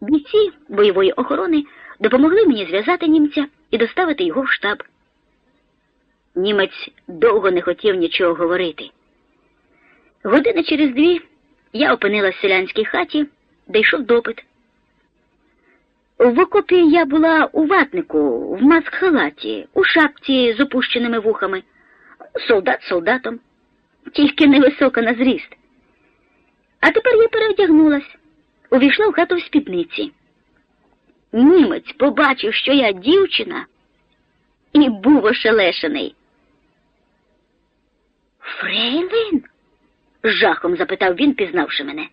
Бійці бойової охорони допомогли мені зв'язати німця і доставити його в штаб. Німець довго не хотів нічого говорити. Години через дві я опинилась в селянській хаті, де йшов допит. В окопі я була у ватнику, в маск-халаті, у шапці з опущеними вухами, солдат солдатом, тільки невисока на зріст. А тепер я переодягнулась, увійшла в хату в спідниці. Німець побачив, що я дівчина, і був ошелешений. Фрейлин? жахом запитав він, пізнавши мене.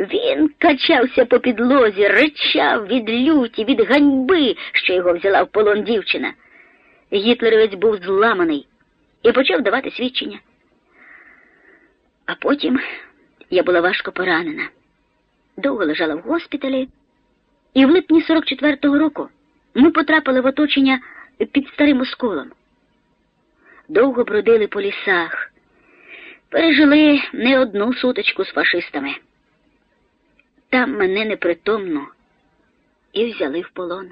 Він качався по підлозі, ричав від люті, від ганьби, що його взяла в полон дівчина. Гітлерівець був зламаний і почав давати свідчення. А потім я була важко поранена, довго лежала в госпіталі, і в липні 44-го року ми потрапили в оточення під старим осколом. Довго бродили по лісах, пережили не одну сутичку з фашистами. Там мене непритомно і взяли в полон.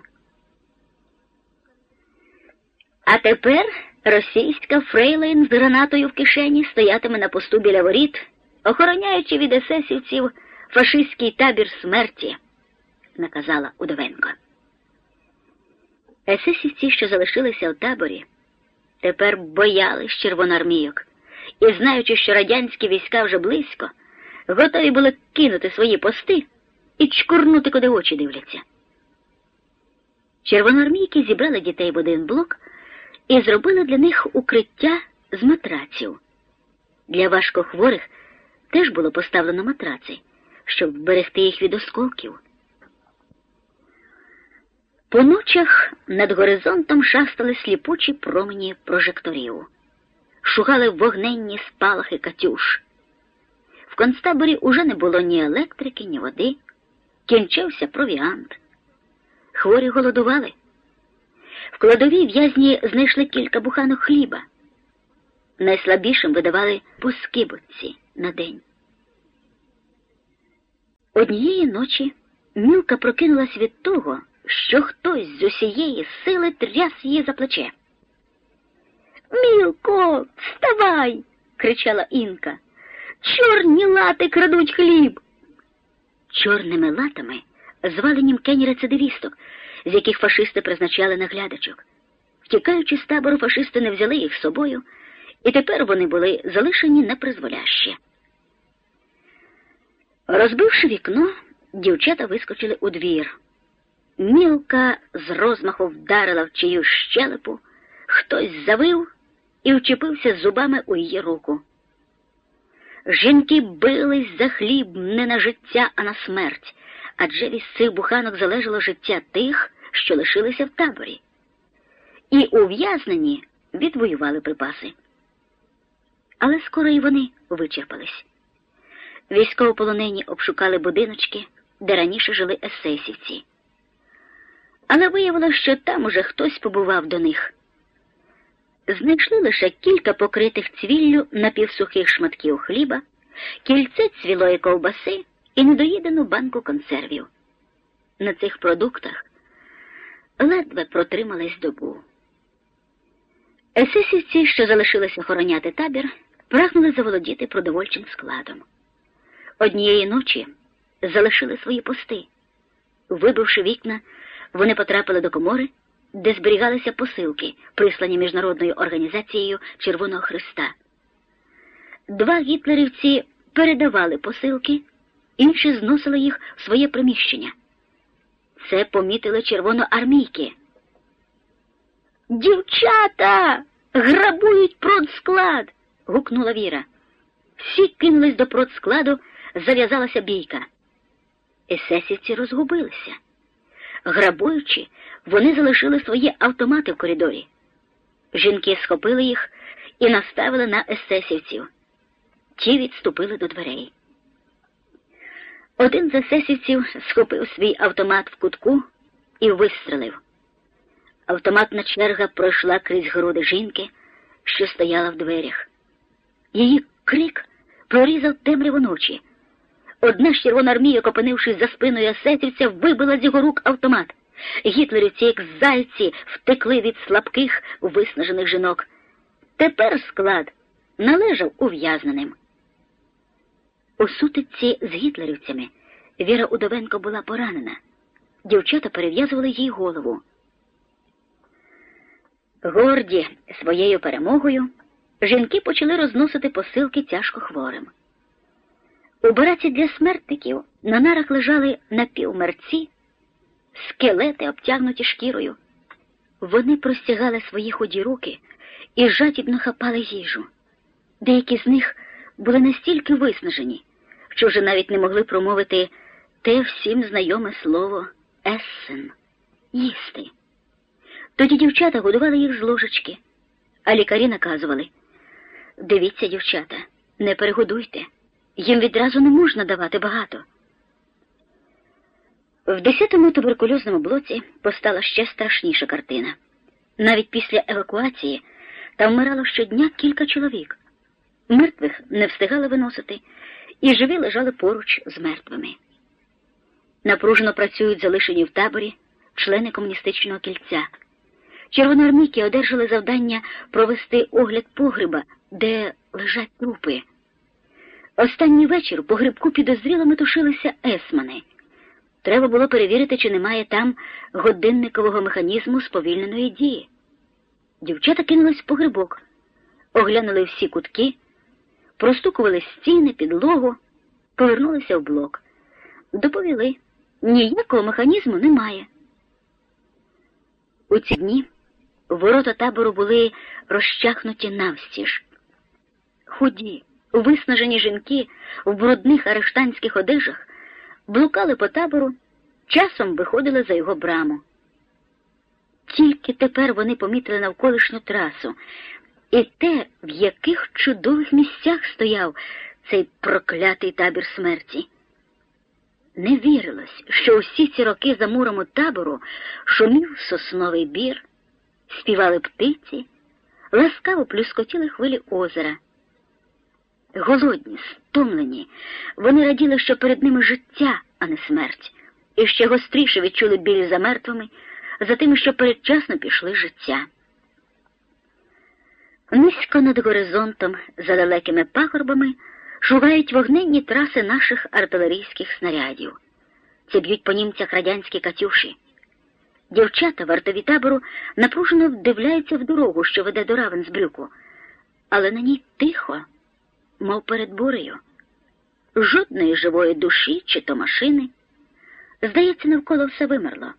А тепер російська фрейлейн з гранатою в кишені стоятиме на посту біля воріт, охороняючи від есесівців фашистський табір смерті, наказала Удовенко. Есесівці, що залишилися в таборі, тепер боялись червоноармійок і, знаючи, що радянські війська вже близько, готові були кинути свої пости і чкурнути, куди очі дивляться. Червоноармійки зібрали дітей в один блок і зробили для них укриття з матраців. Для важкохворих теж було поставлено матраци, щоб вберегти їх від осколків. По ночах над горизонтом шастали сліпучі промені прожекторів, шугали вогненні спалахи Катюш. В концтаборі уже не було ні електрики, ні води, кінчився провіант. Хворі голодували. В кладовій в'язні знайшли кілька буханок хліба. Найслабішим видавали по скибочці на день. Однієї ночі Мілка прокинулась від того, що хтось з усієї сили тряс її за плече. Мілко, вставай! кричала Інка. Чорні лати крадуть хліб. Чорними латами звали німкені рецидивісток, з яких фашисти призначали наглядачок. Втікаючи з табору, фашисти не взяли їх з собою, і тепер вони були залишені непризволяще. Розбивши вікно, дівчата вискочили у двір. Мілка з розмаху вдарила в чию щелепу, хтось завив і вчепився зубами у її руку. Жінки бились за хліб не на життя, а на смерть, адже від цих буханок залежало життя тих, що лишилися в таборі. І ув'язнені відвоювали припаси. Але скоро і вони вичерпались. Військовополонені обшукали будиночки, де раніше жили есесівці. Але виявилося, що там уже хтось побував до них. Знайшли лише кілька покритих цвіллю напівсухих шматків хліба, кільце цвілої ковбаси і недоїдену банку консервів. На цих продуктах ледве протримались добу. Есесівці, що залишилися охороняти табір, прагнули заволодіти продовольчим складом. Однієї ночі залишили свої пости. Вибивши вікна, вони потрапили до комори, де зберігалися посилки, прислані міжнародною організацією Червоного Христа. Два гітлерівці передавали посилки, інші зносили їх в своє приміщення. Це помітили червоноармійки. Дівчата грабують продсклад. гукнула Віра. Всі кинулись до продскладу, зав'язалася бійка. Есесівці розгубилися. Грабуючи, вони залишили свої автомати в коридорі. Жінки схопили їх і наставили на есесівців. Ті відступили до дверей. Один з есесівців схопив свій автомат в кутку і вистрелив. Автоматна черга пройшла крізь груди жінки, що стояла в дверях. Її крик прорізав темряву ночі. Одна з червоноармійок, опинившись за спиною есетівця, вибила з його рук автомат. Гітлерівці, як зайці, втекли від слабких, виснажених жінок. Тепер склад належав ув'язненим. У сутичці з гітлерівцями Віра Удовенко була поранена. Дівчата перев'язували їй голову. Горді своєю перемогою жінки почали розносити посилки тяжко хворим. У бараці для смертників на нарах лежали напівмерці, скелети, обтягнуті шкірою. Вони простягали свої ході руки і жадібно хапали їжу. Деякі з них були настільки виснажені, що вже навіть не могли промовити те всім знайоме слово ессен їсти. Тоді дівчата годували їх з ложечки, а лікарі наказували дивіться, дівчата, не перегодуйте, їм відразу не можна давати багато. В 10-му туберкульозному блоці постала ще страшніша картина. Навіть після евакуації там вмирало щодня кілька чоловік. Мертвих не встигали виносити, і живі лежали поруч з мертвими. Напружено працюють залишені в таборі члени комуністичного кільця. Червоноармійки одержали завдання провести огляд погреба, де лежать трупи. Останній вечір по грибку підозріло метушилися есмани. Треба було перевірити, чи немає там годинникового механізму сповільненої дії. Дівчата кинулись по грибок, оглянули всі кутки, простукували стіни, підлогу, повернулися в блок. Доповіли, ніякого механізму немає. У ці дні ворота табору були розчахнуті навстіж. Худі, виснажені жінки в брудних арештанських одежах блукали по табору, часом виходили за його браму. Тільки тепер вони помітили навколишню трасу і те, в яких чудових місцях стояв цей проклятий табір смерті. Не вірилось, що усі ці роки за муром табору шумів сосновий бір, співали птиці, ласкаво плюскотіли хвилі озера. Голодні, стомлені, вони раділи, що перед ними життя, а не смерть, і ще гостріше відчули біль за мертвими, за тими, що передчасно пішли життя. Низько над горизонтом, за далекими пагорбами, шугають вогненні траси наших артилерійських снарядів. Це б'ють по німцях радянські катюші. Дівчата вартові табору напружено вдивляються в дорогу, що веде до Равенсбрюку, але на ній тихо, мов перед бурею. Жодної живої душі чи то машини. Здається, навколо все вимерло.